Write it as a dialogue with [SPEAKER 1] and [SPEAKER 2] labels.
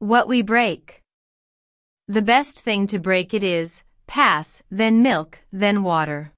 [SPEAKER 1] What we break. The best thing to break it is, pass, then milk, then water.